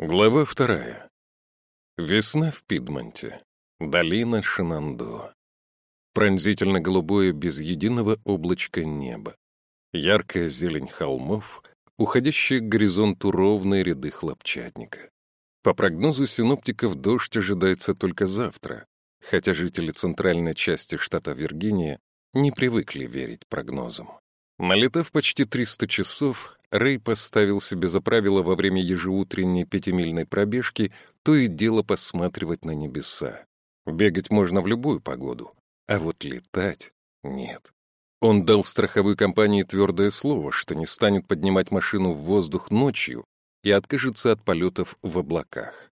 Глава вторая. Весна в Пидмонте. Долина Шинандо. Пронзительно-голубое без единого облачка небо. Яркая зелень холмов, уходящие к горизонту ровные ряды хлопчатника. По прогнозу синоптиков дождь ожидается только завтра, хотя жители центральной части штата Виргиния не привыкли верить прогнозам. Налетав почти 300 часов, Рэй поставил себе за правило во время ежеутренней пятимильной пробежки то и дело посматривать на небеса. Бегать можно в любую погоду, а вот летать — нет. Он дал страховой компании твердое слово, что не станет поднимать машину в воздух ночью и откажется от полетов в облаках.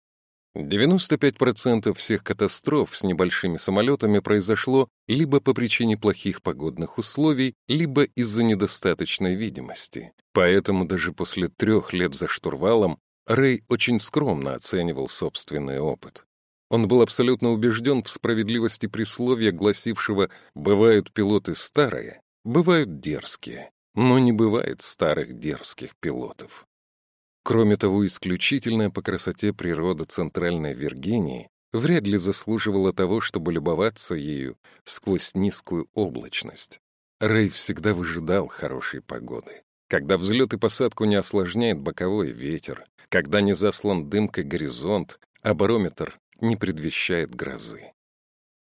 95% всех катастроф с небольшими самолетами произошло либо по причине плохих погодных условий, либо из-за недостаточной видимости. Поэтому даже после трех лет за штурвалом Рэй очень скромно оценивал собственный опыт. Он был абсолютно убежден в справедливости присловия, гласившего «бывают пилоты старые, бывают дерзкие, но не бывает старых дерзких пилотов». Кроме того, исключительная по красоте природа Центральной Виргинии вряд ли заслуживала того, чтобы любоваться ею сквозь низкую облачность. Рэй всегда выжидал хорошей погоды. Когда взлет и посадку не осложняет боковой ветер, когда не заслан дымкой горизонт, а барометр не предвещает грозы.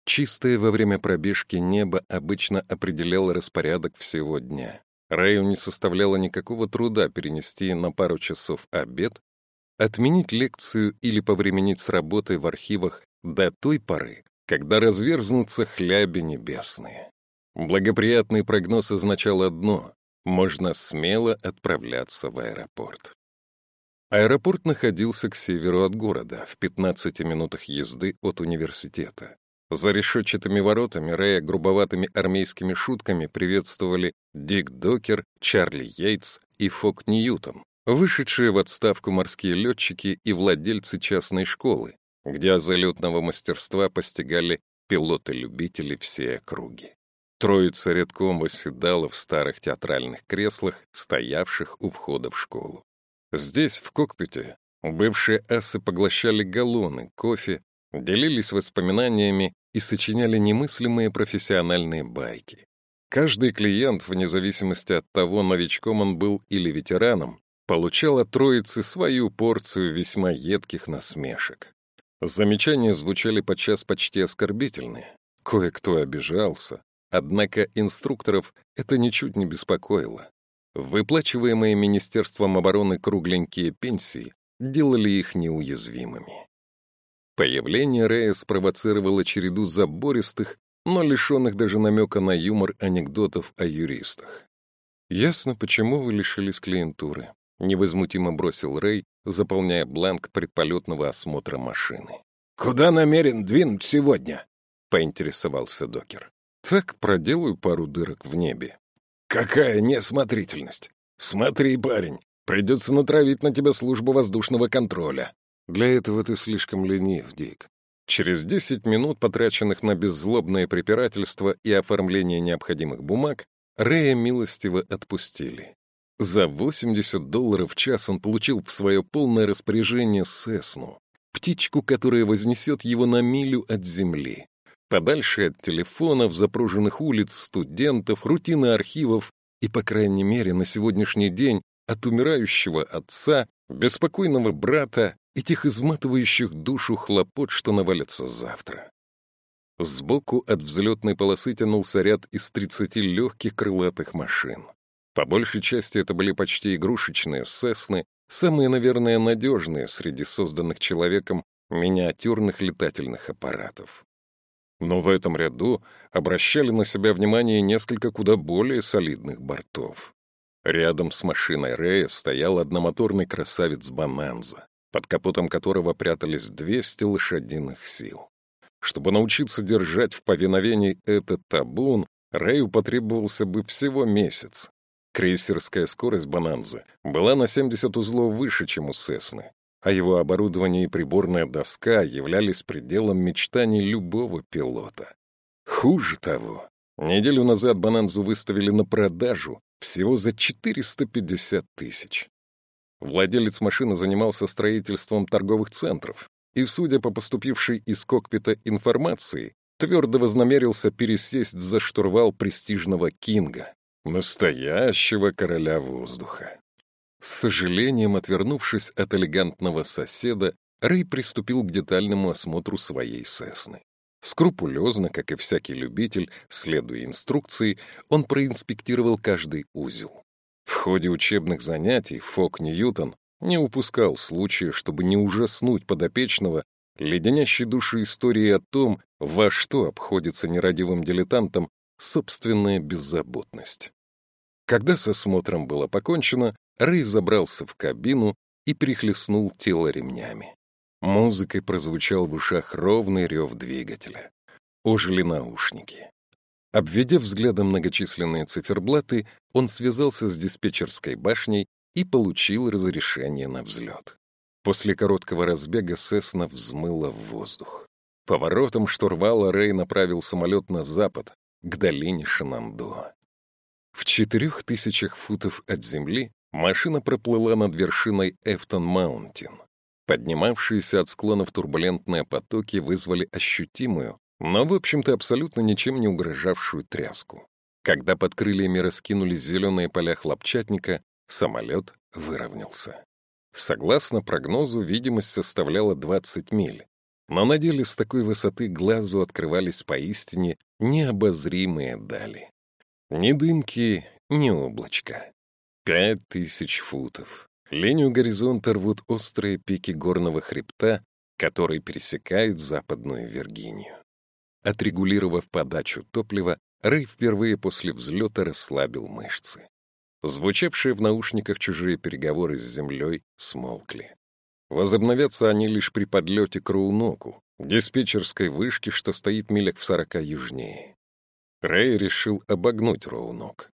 Чистое во время пробежки небо обычно определяло распорядок всего дня. Рэю не составляло никакого труда перенести на пару часов обед, отменить лекцию или повременить с работой в архивах до той поры, когда разверзнутся хляби небесные. Благоприятный прогноз означал одно — можно смело отправляться в аэропорт. Аэропорт находился к северу от города, в 15 минутах езды от университета. За решетчатыми воротами Рэя грубоватыми армейскими шутками приветствовали Дик Докер, Чарли Йейтс и Фок Ньютон, вышедшие в отставку морские летчики и владельцы частной школы, где залетного мастерства постигали пилоты-любители всей округи. Троица редком восседала в старых театральных креслах, стоявших у входа в школу. Здесь, в кокпите, бывшие асы поглощали галлоны кофе, делились воспоминаниями и сочиняли немыслимые профессиональные байки. Каждый клиент, вне зависимости от того, новичком он был или ветераном, получал от троицы свою порцию весьма едких насмешек. Замечания звучали подчас почти оскорбительные. Кое-кто обижался, однако инструкторов это ничуть не беспокоило. Выплачиваемые Министерством обороны кругленькие пенсии делали их неуязвимыми. Появление Рэя спровоцировало череду забористых, но лишенных даже намека на юмор анекдотов о юристах. «Ясно, почему вы лишились клиентуры», — невозмутимо бросил Рэй, заполняя бланк предполетного осмотра машины. «Куда намерен двинуть сегодня?» — поинтересовался докер. «Так проделаю пару дырок в небе». «Какая неосмотрительность! Смотри, парень, придется натравить на тебя службу воздушного контроля. Для этого ты слишком ленив, Дик. Через 10 минут, потраченных на беззлобное препирательство и оформление необходимых бумаг, Рэя милостиво отпустили. За 80 долларов в час он получил в свое полное распоряжение Сесну, птичку, которая вознесет его на милю от земли, подальше от телефонов, запруженных улиц, студентов, рутины архивов и, по крайней мере, на сегодняшний день от умирающего отца, беспокойного брата этих изматывающих душу хлопот, что навалятся завтра. Сбоку от взлетной полосы тянулся ряд из 30 легких крылатых машин. По большей части это были почти игрушечные сесны, самые, наверное, надежные среди созданных человеком миниатюрных летательных аппаратов. Но в этом ряду обращали на себя внимание несколько куда более солидных бортов. Рядом с машиной Рэя стоял одномоторный красавец Бананза под капотом которого прятались 200 лошадиных сил. Чтобы научиться держать в повиновении этот табун, Рэю потребовался бы всего месяц. Крейсерская скорость «Бананзы» была на 70 узлов выше, чем у «Сесны», а его оборудование и приборная доска являлись пределом мечтаний любого пилота. Хуже того, неделю назад «Бананзу» выставили на продажу всего за 450 тысяч. Владелец машины занимался строительством торговых центров и, судя по поступившей из кокпита информации, твердо вознамерился пересесть за штурвал престижного Кинга, настоящего короля воздуха. С сожалением отвернувшись от элегантного соседа, Рэй приступил к детальному осмотру своей Сесны. Скрупулезно, как и всякий любитель, следуя инструкции, он проинспектировал каждый узел. В ходе учебных занятий Фок Ньютон не упускал случая, чтобы не ужаснуть подопечного леденящей души истории о том, во что обходится нерадивым дилетантам собственная беззаботность. Когда с осмотром было покончено, Рэй забрался в кабину и прихлестнул тело ремнями. Музыкой прозвучал в ушах ровный рев двигателя. Ожили наушники. Обведя взглядом многочисленные циферблаты, он связался с диспетчерской башней и получил разрешение на взлет. После короткого разбега Сесна взмыла в воздух. Поворотом штурвала Рэй направил самолет на запад, к долине Шенандоа. В четырех тысячах футов от земли машина проплыла над вершиной Эфтон-Маунтин. Поднимавшиеся от склонов турбулентные потоки вызвали ощутимую, но, в общем-то, абсолютно ничем не угрожавшую тряску. Когда под крыльями раскинулись зеленые поля хлопчатника, самолет выровнялся. Согласно прогнозу, видимость составляла 20 миль, но на деле с такой высоты глазу открывались поистине необозримые дали. Ни дымки, ни облачка. Пять тысяч футов. Линию горизонта рвут острые пики горного хребта, который пересекает Западную Виргинию. Отрегулировав подачу топлива, Рэй впервые после взлета расслабил мышцы. Звучавшие в наушниках чужие переговоры с землей смолкли. Возобновятся они лишь при подлете к Роуноку, диспетчерской вышке, что стоит милях в сорока южнее. Рэй решил обогнуть Роунок.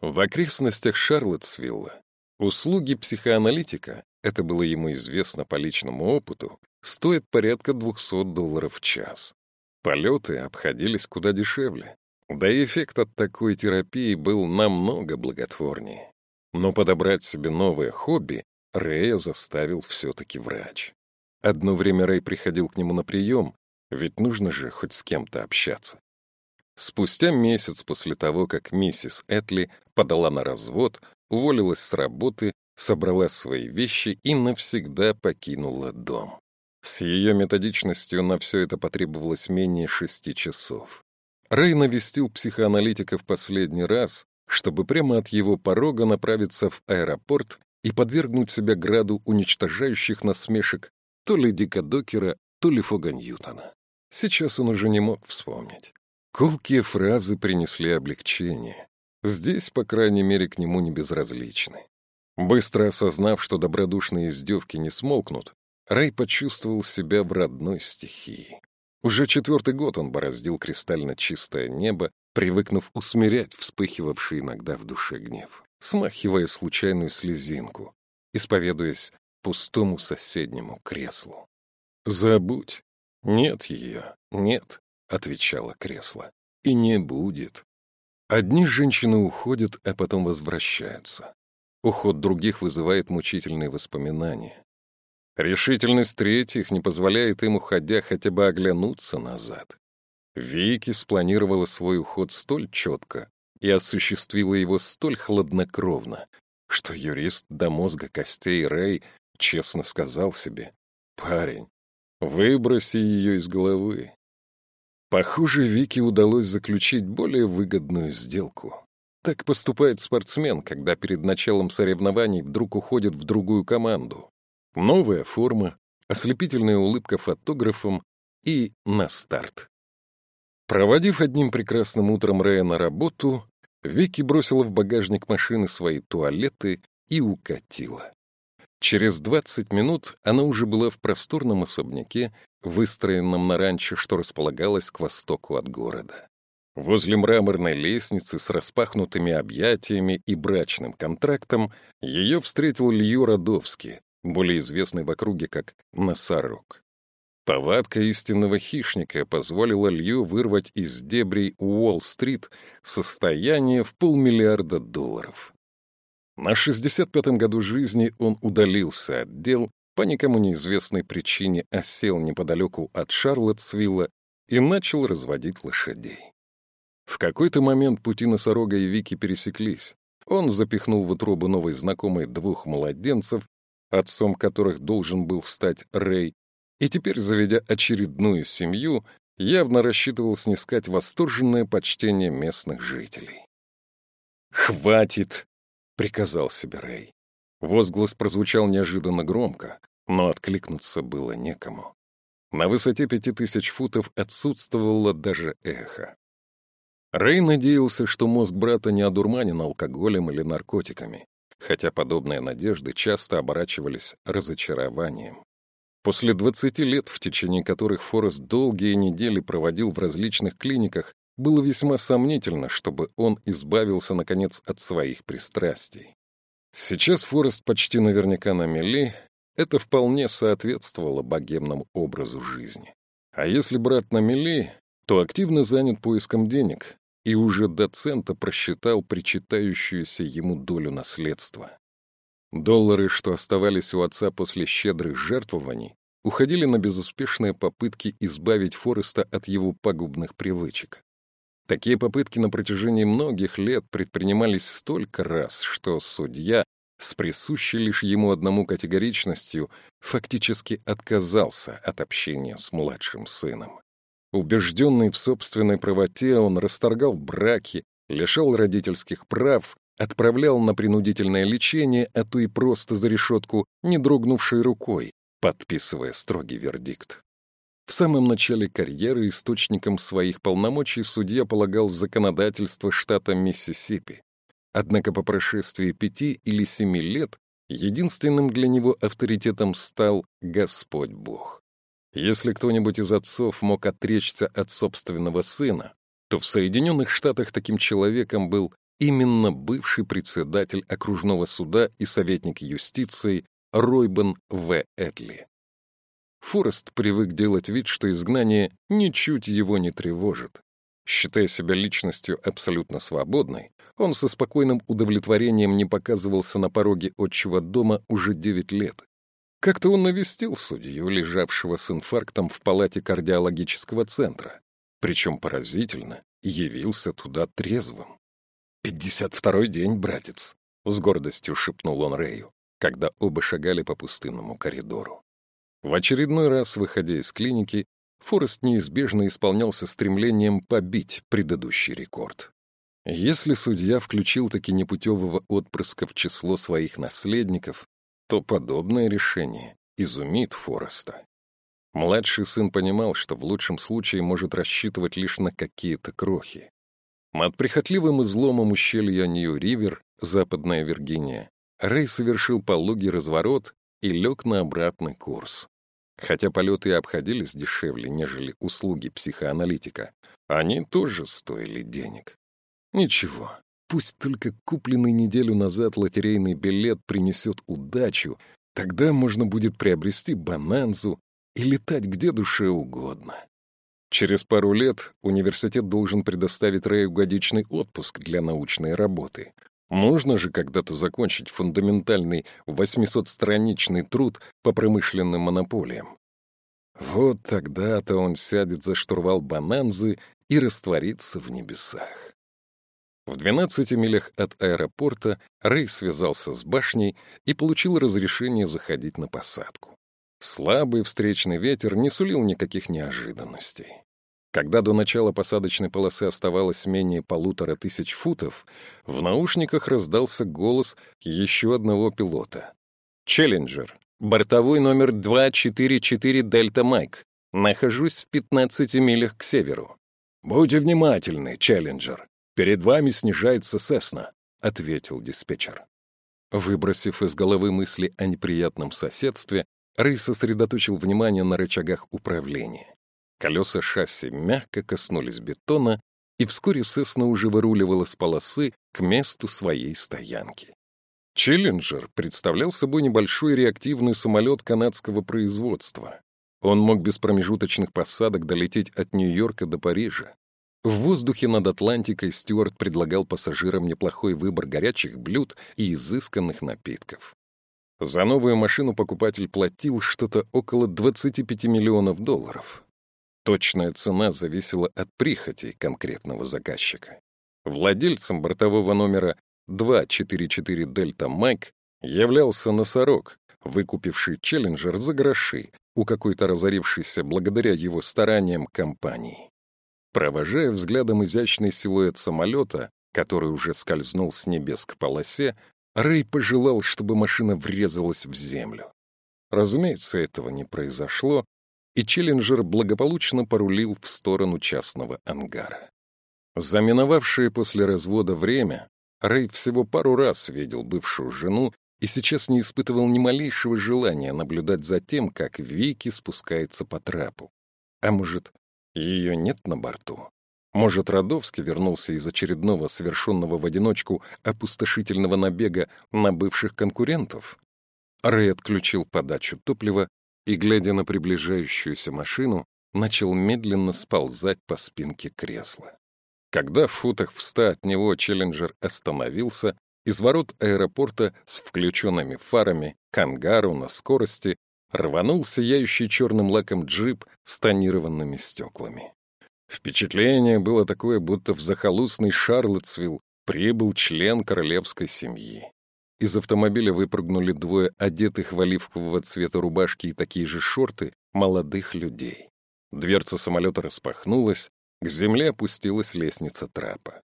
В окрестностях Шарлоттсвилла Услуги психоаналитика, это было ему известно по личному опыту, стоят порядка 200 долларов в час. Полеты обходились куда дешевле. Да и эффект от такой терапии был намного благотворнее. Но подобрать себе новое хобби Рэя заставил все-таки врач. Одно время Рэй приходил к нему на прием, ведь нужно же хоть с кем-то общаться. Спустя месяц после того, как миссис Этли подала на развод, уволилась с работы, собрала свои вещи и навсегда покинула дом. С ее методичностью на все это потребовалось менее шести часов. Рэй навестил психоаналитика в последний раз, чтобы прямо от его порога направиться в аэропорт и подвергнуть себя граду уничтожающих насмешек то ли Дика Докера, то ли Фога Ньютона. Сейчас он уже не мог вспомнить. Колкие фразы принесли облегчение. Здесь, по крайней мере, к нему не безразличны. Быстро осознав, что добродушные издевки не смолкнут, Рай почувствовал себя в родной стихии. Уже четвертый год он бороздил кристально чистое небо, привыкнув усмирять вспыхивавший иногда в душе гнев, смахивая случайную слезинку, исповедуясь пустому соседнему креслу. «Забудь. Нет ее, нет», — отвечало кресло. «И не будет. Одни женщины уходят, а потом возвращаются. Уход других вызывает мучительные воспоминания. Решительность третьих не позволяет им, уходя, хотя бы оглянуться назад. Вики спланировала свой уход столь четко и осуществила его столь хладнокровно, что юрист до мозга костей Рэй честно сказал себе, «Парень, выброси ее из головы, Похоже, Вике удалось заключить более выгодную сделку. Так поступает спортсмен, когда перед началом соревнований вдруг уходит в другую команду. Новая форма, ослепительная улыбка фотографом и на старт. Проводив одним прекрасным утром Рэя на работу, Вики бросила в багажник машины свои туалеты и укатила. Через 20 минут она уже была в просторном особняке, выстроенном на ранчо, что располагалось к востоку от города. Возле мраморной лестницы с распахнутыми объятиями и брачным контрактом ее встретил Лью Родовский, более известный в округе как Носорог. Повадка истинного хищника позволила Лью вырвать из дебрей Уолл-стрит состояние в полмиллиарда долларов. На 65-м году жизни он удалился от дел, по никому неизвестной причине осел неподалеку от Шарлоттсвилла и начал разводить лошадей. В какой-то момент пути носорога и Вики пересеклись. Он запихнул в утробу новой знакомой двух младенцев, отцом которых должен был стать Рэй, и теперь, заведя очередную семью, явно рассчитывал снискать восторженное почтение местных жителей. «Хватит!» — приказал себе Рэй. Возглас прозвучал неожиданно громко, но откликнуться было некому. На высоте пяти тысяч футов отсутствовало даже эхо. Рэй надеялся, что мозг брата не одурманен алкоголем или наркотиками, хотя подобные надежды часто оборачивались разочарованием. После 20 лет, в течение которых Форест долгие недели проводил в различных клиниках, было весьма сомнительно, чтобы он избавился, наконец, от своих пристрастий. Сейчас Форест почти наверняка на мели, это вполне соответствовало богемному образу жизни. А если брат на мели, то активно занят поиском денег и уже до цента просчитал причитающуюся ему долю наследства. Доллары, что оставались у отца после щедрых жертвований, уходили на безуспешные попытки избавить Фореста от его пагубных привычек. Такие попытки на протяжении многих лет предпринимались столько раз, что судья, с присущей лишь ему одному категоричностью, фактически отказался от общения с младшим сыном. Убежденный в собственной правоте, он расторгал браки, лишал родительских прав, отправлял на принудительное лечение, а то и просто за решетку, не дрогнувшей рукой, подписывая строгий вердикт. В самом начале карьеры источником своих полномочий судья полагал законодательство штата Миссисипи. Однако по прошествии пяти или семи лет единственным для него авторитетом стал Господь Бог. Если кто-нибудь из отцов мог отречься от собственного сына, то в Соединенных Штатах таким человеком был именно бывший председатель окружного суда и советник юстиции Ройбен В. Этли. Форест привык делать вид, что изгнание ничуть его не тревожит. Считая себя личностью абсолютно свободной, он со спокойным удовлетворением не показывался на пороге отчего дома уже девять лет. Как-то он навестил судью, лежавшего с инфарктом в палате кардиологического центра. Причем поразительно, явился туда трезвым. «Пятьдесят второй день, братец», — с гордостью шепнул он Рэю, когда оба шагали по пустынному коридору. В очередной раз, выходя из клиники, Форест неизбежно исполнялся стремлением побить предыдущий рекорд. Если судья включил таки непутевого отпрыска в число своих наследников, то подобное решение изумит Фореста. Младший сын понимал, что в лучшем случае может рассчитывать лишь на какие-то крохи. Над прихотливым изломом ущелья Нью-Ривер, Западная Виргиния, Рэй совершил пологий разворот и лег на обратный курс. Хотя полеты обходились дешевле, нежели услуги психоаналитика, они тоже стоили денег. Ничего, пусть только купленный неделю назад лотерейный билет принесет удачу, тогда можно будет приобрести бананзу и летать где душе угодно. Через пару лет университет должен предоставить Рэю годичный отпуск для научной работы, Нужно же когда-то закончить фундаментальный 800-страничный труд по промышленным монополиям. Вот тогда-то он сядет за штурвал Бананзы и растворится в небесах. В 12 милях от аэропорта Рэй связался с башней и получил разрешение заходить на посадку. Слабый встречный ветер не сулил никаких неожиданностей. Когда до начала посадочной полосы оставалось менее полутора тысяч футов, в наушниках раздался голос еще одного пилота. «Челленджер, бортовой номер 244 Дельта Майк. Нахожусь в 15 милях к северу». «Будьте внимательны, Челленджер. Перед вами снижается Сесна», — ответил диспетчер. Выбросив из головы мысли о неприятном соседстве, Рэй сосредоточил внимание на рычагах управления. Колеса шасси мягко коснулись бетона, и вскоре Сесна уже выруливала с полосы к месту своей стоянки. «Челленджер» представлял собой небольшой реактивный самолет канадского производства. Он мог без промежуточных посадок долететь от Нью-Йорка до Парижа. В воздухе над Атлантикой Стюарт предлагал пассажирам неплохой выбор горячих блюд и изысканных напитков. За новую машину покупатель платил что-то около 25 миллионов долларов. Точная цена зависела от прихоти конкретного заказчика. Владельцем бортового номера 244 Дельта Майк являлся носорог, выкупивший Челленджер за гроши у какой-то разорившейся благодаря его стараниям компании. Провожая взглядом изящный силуэт самолета, который уже скользнул с небес к полосе, Рэй пожелал, чтобы машина врезалась в землю. Разумеется, этого не произошло, и Челленджер благополучно порулил в сторону частного ангара. Заминовавшее после развода время, Рэй всего пару раз видел бывшую жену и сейчас не испытывал ни малейшего желания наблюдать за тем, как Вики спускается по трапу. А может, ее нет на борту? Может, Родовский вернулся из очередного совершенного в одиночку опустошительного набега на бывших конкурентов? Рэй отключил подачу топлива и, глядя на приближающуюся машину, начал медленно сползать по спинке кресла. Когда в футах в ста от него Челленджер остановился, из ворот аэропорта с включенными фарами к ангару на скорости рванул сияющий черным лаком джип с тонированными стеклами. Впечатление было такое, будто в захолустный Шарлотсвилл прибыл член королевской семьи. Из автомобиля выпрыгнули двое одетых в оливкового цвета рубашки и такие же шорты молодых людей. Дверца самолета распахнулась, к земле опустилась лестница трапа.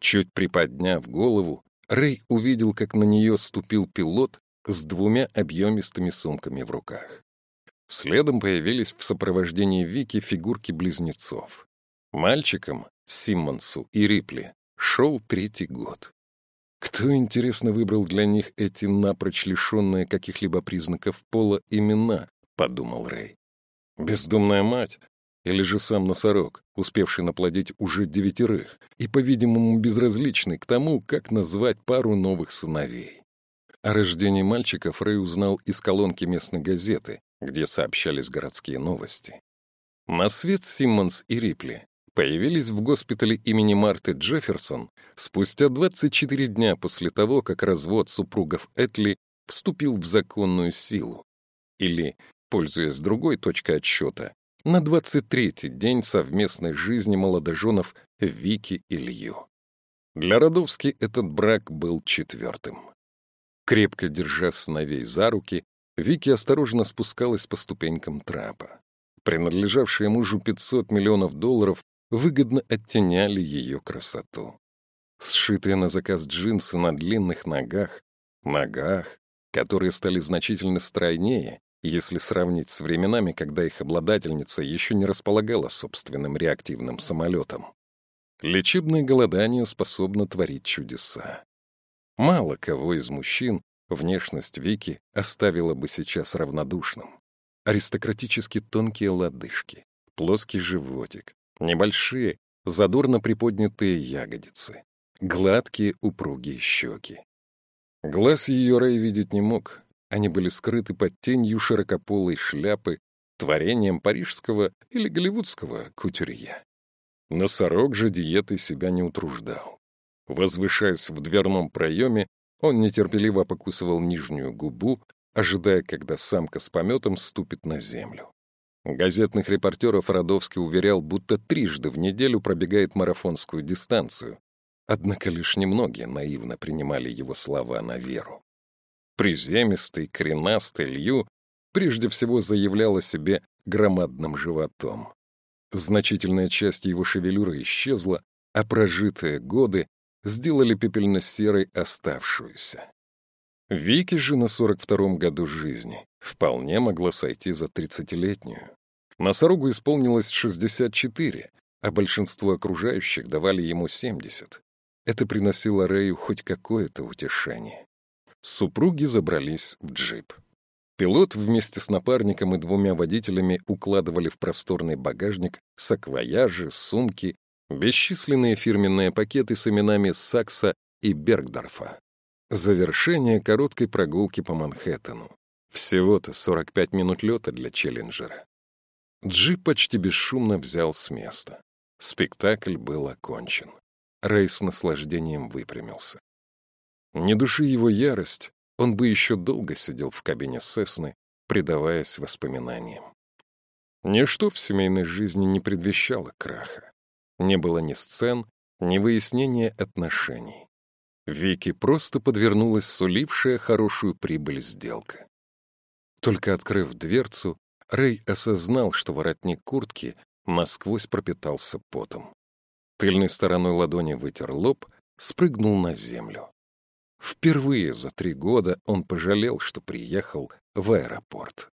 Чуть приподняв голову, Рэй увидел, как на нее ступил пилот с двумя объемистыми сумками в руках. Следом появились в сопровождении Вики фигурки близнецов. Мальчикам, Симмонсу и Рипли, шел третий год. Кто, интересно, выбрал для них эти напрочь лишенные каких-либо признаков пола имена, подумал Рэй. Бездумная мать или же сам носорог, успевший наплодить уже девятерых и, по-видимому, безразличный к тому, как назвать пару новых сыновей. О рождении мальчиков Рэй узнал из колонки местной газеты, где сообщались городские новости. На свет Симмонс и Рипли появились в госпитале имени Марты Джефферсон спустя 24 дня после того, как развод супругов Этли вступил в законную силу. Или, пользуясь другой точкой отсчета, на 23-й день совместной жизни молодоженов Вики и Лью. Для Родовски этот брак был четвертым. Крепко держа сыновей за руки, Вики осторожно спускалась по ступенькам трапа. Принадлежавшие мужу 500 миллионов долларов выгодно оттеняли ее красоту. Сшитые на заказ джинсы на длинных ногах, ногах, которые стали значительно стройнее, если сравнить с временами, когда их обладательница еще не располагала собственным реактивным самолетом. Лечебное голодание способно творить чудеса. Мало кого из мужчин внешность Вики оставила бы сейчас равнодушным. Аристократически тонкие лодыжки, плоский животик, Небольшие, задорно приподнятые ягодицы, гладкие упругие щеки. Глаз ее Рэй видеть не мог, они были скрыты под тенью широкополой шляпы, творением парижского или голливудского кутюрье. Носорог же диетой себя не утруждал. Возвышаясь в дверном проеме, он нетерпеливо покусывал нижнюю губу, ожидая, когда самка с пометом ступит на землю. Газетных репортеров Родовский уверял, будто трижды в неделю пробегает марафонскую дистанцию. Однако лишь немногие наивно принимали его слова на веру. Приземистый, коренастый Лью прежде всего заявлял о себе громадным животом. Значительная часть его шевелюры исчезла, а прожитые годы сделали пепельно-серой оставшуюся. Вики же на 42-м году жизни вполне могла сойти за 30-летнюю. Носорогу исполнилось 64, а большинство окружающих давали ему 70. Это приносило Рэю хоть какое-то утешение. Супруги забрались в джип. Пилот вместе с напарником и двумя водителями укладывали в просторный багажник саквояжи, сумки, бесчисленные фирменные пакеты с именами Сакса и Бергдорфа. Завершение короткой прогулки по Манхэттену. Всего-то 45 минут лета для Челленджера. Джип почти бесшумно взял с места. Спектакль был окончен. Рэй с наслаждением выпрямился. Не души его ярость, он бы еще долго сидел в кабине Сесны, предаваясь воспоминаниям. Ничто в семейной жизни не предвещало краха. Не было ни сцен, ни выяснения отношений. Вики просто подвернулась сулившая хорошую прибыль сделка. Только открыв дверцу, Рэй осознал, что воротник куртки насквозь пропитался потом. Тыльной стороной ладони вытер лоб, спрыгнул на землю. Впервые за три года он пожалел, что приехал в аэропорт.